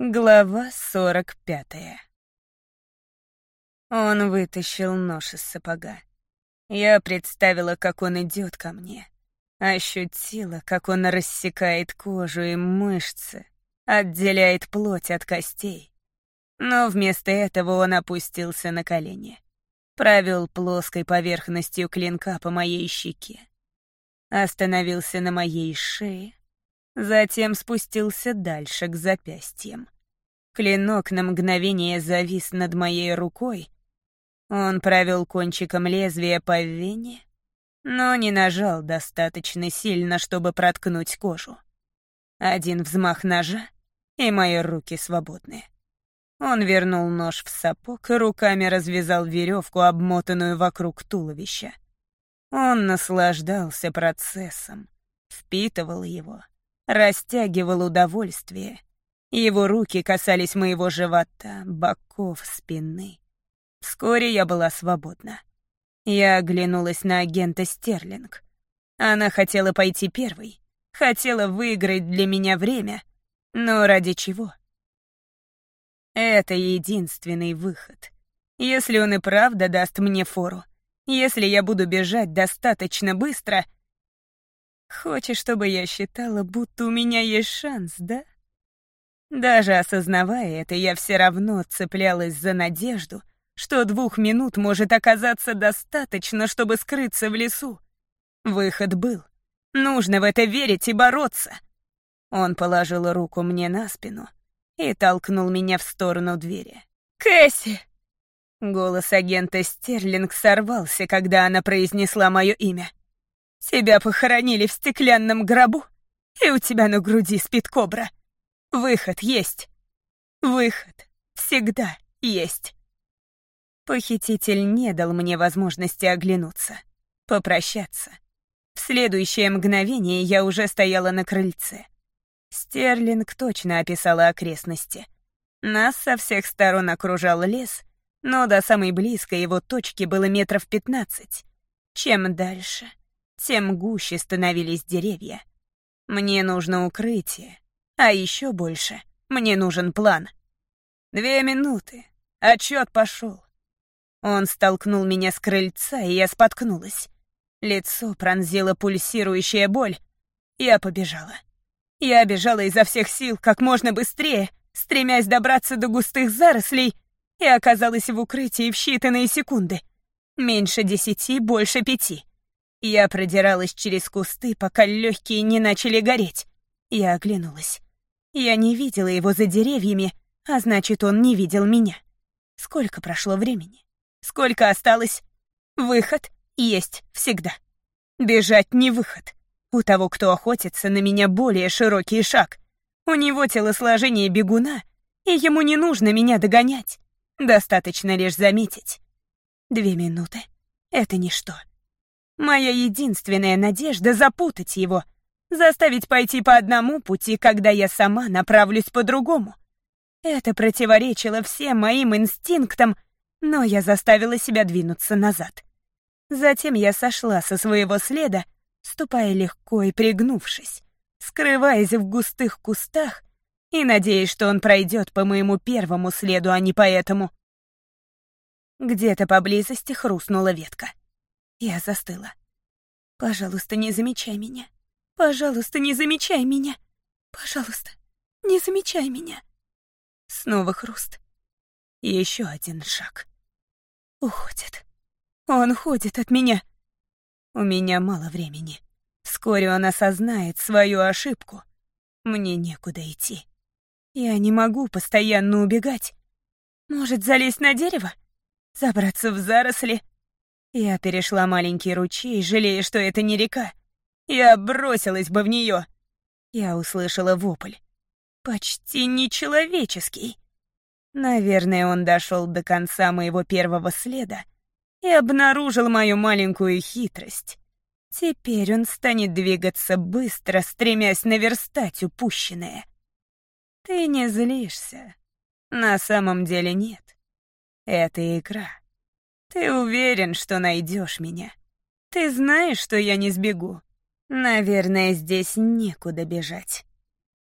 Глава сорок пятая. Он вытащил нож из сапога. Я представила, как он идет ко мне. Ощутила, как он рассекает кожу и мышцы, отделяет плоть от костей. Но вместо этого он опустился на колени. Провел плоской поверхностью клинка по моей щеке. Остановился на моей шее, Затем спустился дальше, к запястьям. Клинок на мгновение завис над моей рукой. Он провел кончиком лезвия по вене, но не нажал достаточно сильно, чтобы проткнуть кожу. Один взмах ножа, и мои руки свободны. Он вернул нож в сапог и руками развязал веревку, обмотанную вокруг туловища. Он наслаждался процессом, впитывал его — растягивал удовольствие. Его руки касались моего живота, боков, спины. Вскоре я была свободна. Я оглянулась на агента Стерлинг. Она хотела пойти первой, хотела выиграть для меня время. Но ради чего? Это единственный выход. Если он и правда даст мне фору, если я буду бежать достаточно быстро — Хочешь, чтобы я считала, будто у меня есть шанс, да? Даже осознавая это, я все равно цеплялась за надежду, что двух минут может оказаться достаточно, чтобы скрыться в лесу. Выход был. Нужно в это верить и бороться. Он положил руку мне на спину и толкнул меня в сторону двери. «Кэсси!» Голос агента Стерлинг сорвался, когда она произнесла мое имя. Тебя похоронили в стеклянном гробу, и у тебя на груди спит кобра. Выход есть. Выход всегда есть. Похититель не дал мне возможности оглянуться, попрощаться. В следующее мгновение я уже стояла на крыльце. Стерлинг точно описала окрестности. Нас со всех сторон окружал лес, но до самой близкой его точки было метров пятнадцать. Чем дальше, тем гуще становились деревья. Мне нужно укрытие, а еще больше мне нужен план. Две минуты, отчет пошел. Он столкнул меня с крыльца, и я споткнулась. Лицо пронзила пульсирующая боль. Я побежала. Я бежала изо всех сил, как можно быстрее, стремясь добраться до густых зарослей, и оказалась в укрытии в считанные секунды. Меньше десяти, больше пяти. Я продиралась через кусты, пока легкие не начали гореть. Я оглянулась. Я не видела его за деревьями, а значит, он не видел меня. Сколько прошло времени? Сколько осталось? Выход есть всегда. Бежать не выход. У того, кто охотится, на меня более широкий шаг. У него телосложение бегуна, и ему не нужно меня догонять. Достаточно лишь заметить. Две минуты — это ничто. Моя единственная надежда — запутать его, заставить пойти по одному пути, когда я сама направлюсь по другому. Это противоречило всем моим инстинктам, но я заставила себя двинуться назад. Затем я сошла со своего следа, ступая легко и пригнувшись, скрываясь в густых кустах и надеясь, что он пройдет по моему первому следу, а не по этому. Где-то поблизости хрустнула ветка. Я застыла. «Пожалуйста, не замечай меня. Пожалуйста, не замечай меня. Пожалуйста, не замечай меня». Снова хруст. Еще один шаг. Уходит. Он ходит от меня. У меня мало времени. Вскоре он осознает свою ошибку. Мне некуда идти. Я не могу постоянно убегать. Может, залезть на дерево? Забраться в заросли? Я перешла маленький ручей, жалея, что это не река. Я бросилась бы в нее. Я услышала вопль. Почти нечеловеческий. Наверное, он дошел до конца моего первого следа и обнаружил мою маленькую хитрость. Теперь он станет двигаться быстро, стремясь наверстать упущенное. Ты не злишься. На самом деле нет. Это игра. Ты уверен, что найдешь меня? Ты знаешь, что я не сбегу? Наверное, здесь некуда бежать.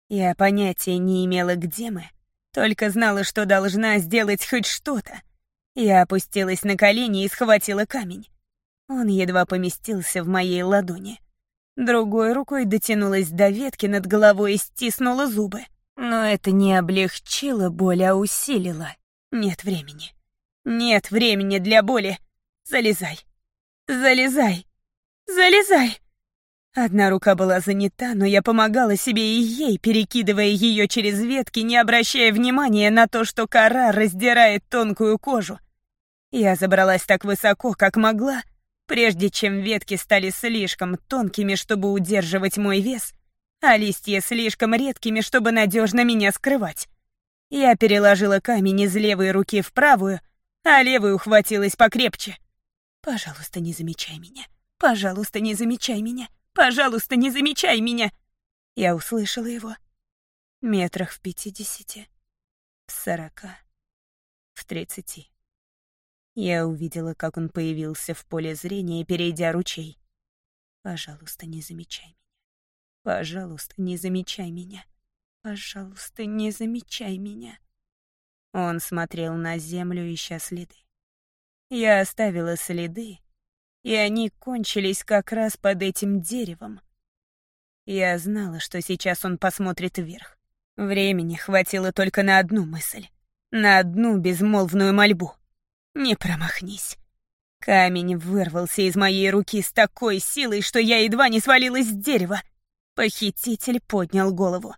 Я понятия не имела, где мы, Только знала, что должна сделать хоть что-то. Я опустилась на колени и схватила камень. Он едва поместился в моей ладони. Другой рукой дотянулась до ветки над головой и стиснула зубы. Но это не облегчило боль, а усилило. Нет времени. Нет времени для боли. Залезай. Залезай. Залезай. Одна рука была занята, но я помогала себе и ей, перекидывая ее через ветки, не обращая внимания на то, что кора раздирает тонкую кожу. Я забралась так высоко, как могла, прежде чем ветки стали слишком тонкими, чтобы удерживать мой вес, а листья слишком редкими, чтобы надежно меня скрывать. Я переложила камень из левой руки в правую, а левую ухватилась покрепче. «Пожалуйста, не замечай меня. Пожалуйста, не замечай меня. Пожалуйста, не замечай меня!» Я услышала его. Метрах в пятидесяти, в сорока, в тридцати. Я увидела, как он появился в поле зрения, перейдя ручей. «Пожалуйста, не замечай меня. Пожалуйста, не замечай меня. Пожалуйста, не замечай меня». Он смотрел на землю, ища следы. Я оставила следы, и они кончились как раз под этим деревом. Я знала, что сейчас он посмотрит вверх. Времени хватило только на одну мысль, на одну безмолвную мольбу. Не промахнись. Камень вырвался из моей руки с такой силой, что я едва не свалилась с дерева. Похититель поднял голову.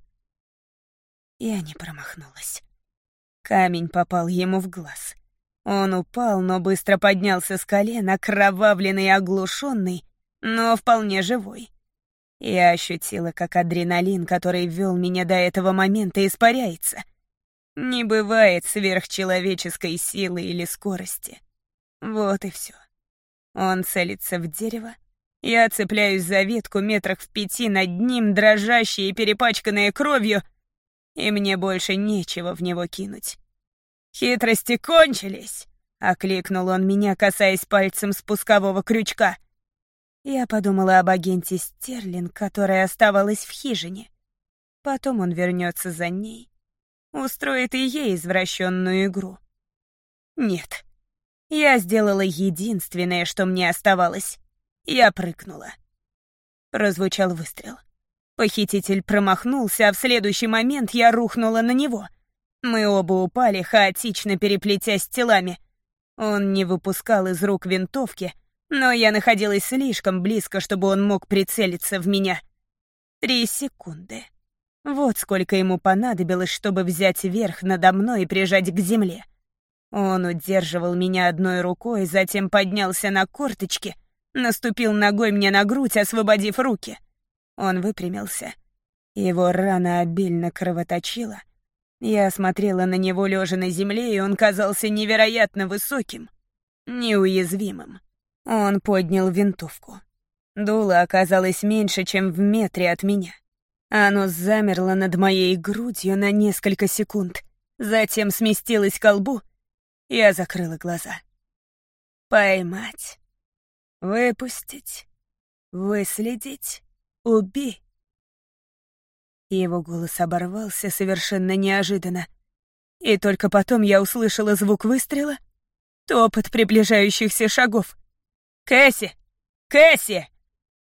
Я не промахнулась. Камень попал ему в глаз. Он упал, но быстро поднялся с колен, окровавленный и оглушенный, но вполне живой. Я ощутила, как адреналин, который вел меня до этого момента, испаряется. Не бывает сверхчеловеческой силы или скорости. Вот и все. Он целится в дерево. Я цепляюсь за ветку метрах в пяти над ним, дрожащие и перепачканные кровью, и мне больше нечего в него кинуть. «Хитрости кончились!» — окликнул он меня, касаясь пальцем спускового крючка. Я подумала об агенте Стерлин, которая оставалась в хижине. Потом он вернется за ней, устроит и ей извращенную игру. Нет, я сделала единственное, что мне оставалось. Я прыгнула. Прозвучал выстрел. Похититель промахнулся, а в следующий момент я рухнула на него. Мы оба упали, хаотично переплетясь телами. Он не выпускал из рук винтовки, но я находилась слишком близко, чтобы он мог прицелиться в меня. Три секунды. Вот сколько ему понадобилось, чтобы взять верх надо мной и прижать к земле. Он удерживал меня одной рукой, затем поднялся на корточки, наступил ногой мне на грудь, освободив руки. Он выпрямился. Его рана обильно кровоточила — я смотрела на него лежа на земле, и он казался невероятно высоким, неуязвимым. Он поднял винтовку. Дуло оказалось меньше, чем в метре от меня. Оно замерло над моей грудью на несколько секунд, затем сместилось к лбу. Я закрыла глаза. Поймать. Выпустить. Выследить. Убить. Его голос оборвался совершенно неожиданно. И только потом я услышала звук выстрела, топот приближающихся шагов. «Кэсси! Кэсси!»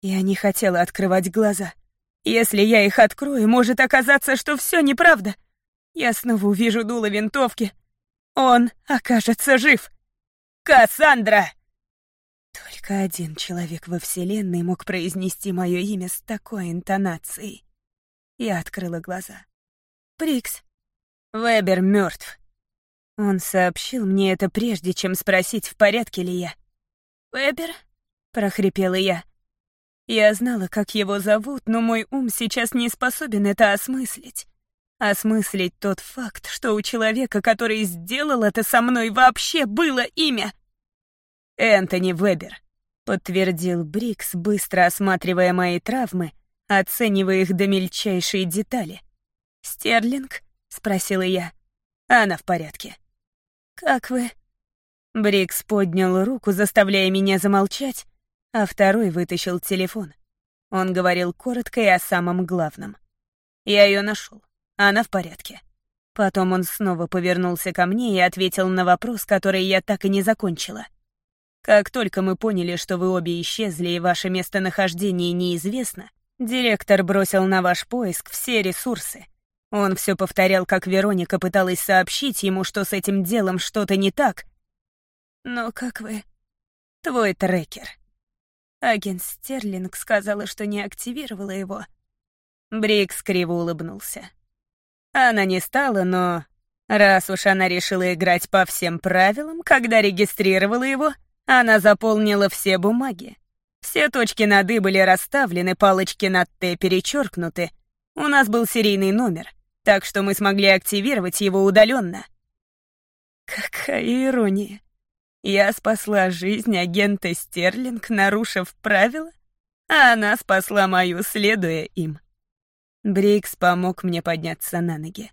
Я не хотела открывать глаза. Если я их открою, может оказаться, что все неправда. Я снова увижу дуло винтовки. Он окажется жив. «Кассандра!» Только один человек во Вселенной мог произнести мое имя с такой интонацией. Я открыла глаза. «Прикс, Вебер мертв. Он сообщил мне это прежде, чем спросить, в порядке ли я. «Вебер?» — прохрипела я. Я знала, как его зовут, но мой ум сейчас не способен это осмыслить. Осмыслить тот факт, что у человека, который сделал это со мной, вообще было имя. «Энтони Вебер», — подтвердил Брикс, быстро осматривая мои травмы оценивая их до мельчайшей детали. «Стерлинг?» — спросила я. «Она в порядке». «Как вы?» Брикс поднял руку, заставляя меня замолчать, а второй вытащил телефон. Он говорил коротко и о самом главном. «Я ее нашел. Она в порядке». Потом он снова повернулся ко мне и ответил на вопрос, который я так и не закончила. Как только мы поняли, что вы обе исчезли и ваше местонахождение неизвестно, директор бросил на ваш поиск все ресурсы. Он все повторял, как Вероника пыталась сообщить ему, что с этим делом что-то не так. Но как вы... Твой трекер. Агент Стерлинг сказала, что не активировала его. Брикс криво улыбнулся. Она не стала, но... Раз уж она решила играть по всем правилам, когда регистрировала его, она заполнила все бумаги. Все точки над «и» были расставлены, палочки над «т» перечеркнуты. У нас был серийный номер, так что мы смогли активировать его удаленно. Какая ирония. Я спасла жизнь агента Стерлинг, нарушив правила, а она спасла мою, следуя им. Брикс помог мне подняться на ноги.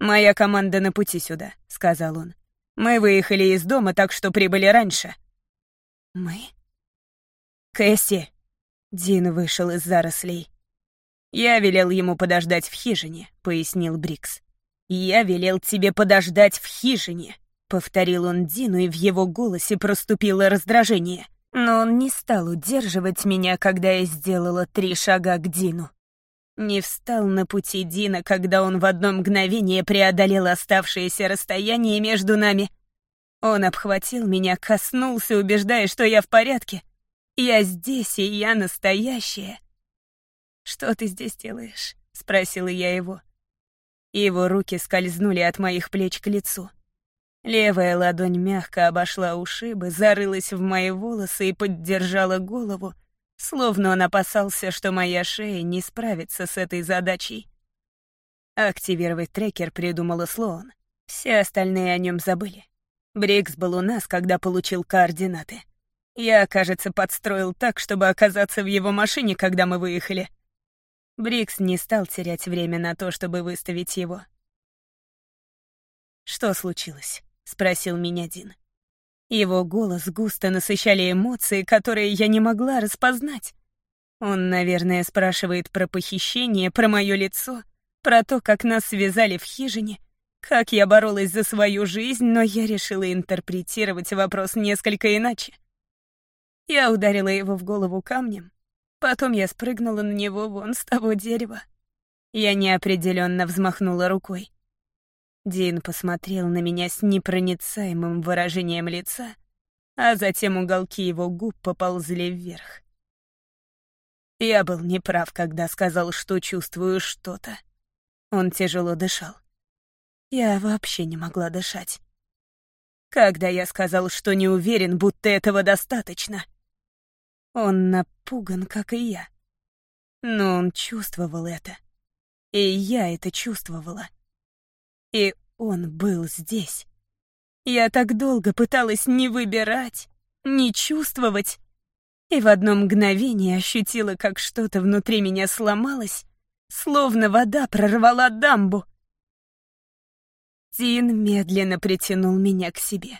«Моя команда на пути сюда», — сказал он. «Мы выехали из дома, так что прибыли раньше». «Мы?» «Кэсси!» — Дин вышел из зарослей. «Я велел ему подождать в хижине», — пояснил Брикс. «Я велел тебе подождать в хижине», — повторил он Дину, и в его голосе проступило раздражение. Но он не стал удерживать меня, когда я сделала три шага к Дину не встал на пути Дина, когда он в одно мгновение преодолел оставшееся расстояние между нами. Он обхватил меня, коснулся, убеждая, что я в порядке. Я здесь, и я настоящая. «Что ты здесь делаешь?» — спросила я его. Его руки скользнули от моих плеч к лицу. Левая ладонь мягко обошла ушибы, зарылась в мои волосы и поддержала голову, Словно он опасался, что моя шея не справится с этой задачей. Активировать трекер придумала Слоун. Все остальные о нем забыли. Брикс был у нас, когда получил координаты. Я, кажется, подстроил так, чтобы оказаться в его машине, когда мы выехали. Брикс не стал терять время на то, чтобы выставить его. «Что случилось?» — спросил меня Дин. Его голос густо насыщали эмоции, которые я не могла распознать. Он, наверное, спрашивает про похищение, про мое лицо, про то, как нас связали в хижине, как я боролась за свою жизнь, но я решила интерпретировать вопрос несколько иначе. Я ударила его в голову камнем, потом я спрыгнула на него вон с того дерева. Я неопределенно взмахнула рукой. Дин посмотрел на меня с непроницаемым выражением лица, а затем уголки его губ поползли вверх. Я был неправ, когда сказал, что чувствую что-то. Он тяжело дышал. Я вообще не могла дышать. Когда я сказал, что не уверен, будто этого достаточно. Он напуган, как и я. Но он чувствовал это. И я это чувствовала. И он был здесь. Я так долго пыталась не выбирать, не чувствовать, и в одно мгновение ощутила, как что-то внутри меня сломалось, словно вода прорвала дамбу. Тин медленно притянул меня к себе.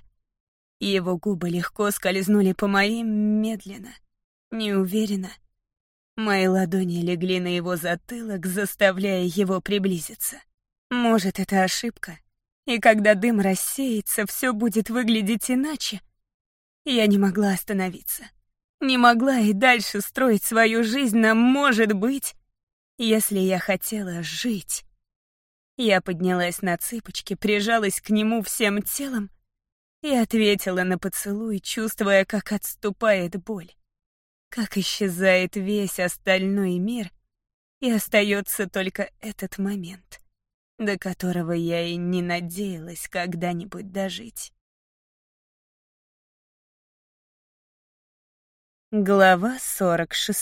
Его губы легко скользнули по моим медленно, неуверенно. Мои ладони легли на его затылок, заставляя его приблизиться. Может, это ошибка, и когда дым рассеется, все будет выглядеть иначе. Я не могла остановиться. Не могла и дальше строить свою жизнь на «может быть», если я хотела жить. Я поднялась на цыпочки, прижалась к нему всем телом и ответила на поцелуй, чувствуя, как отступает боль, как исчезает весь остальной мир, и остается только этот момент — до которого я и не надеялась когда-нибудь дожить. Глава 46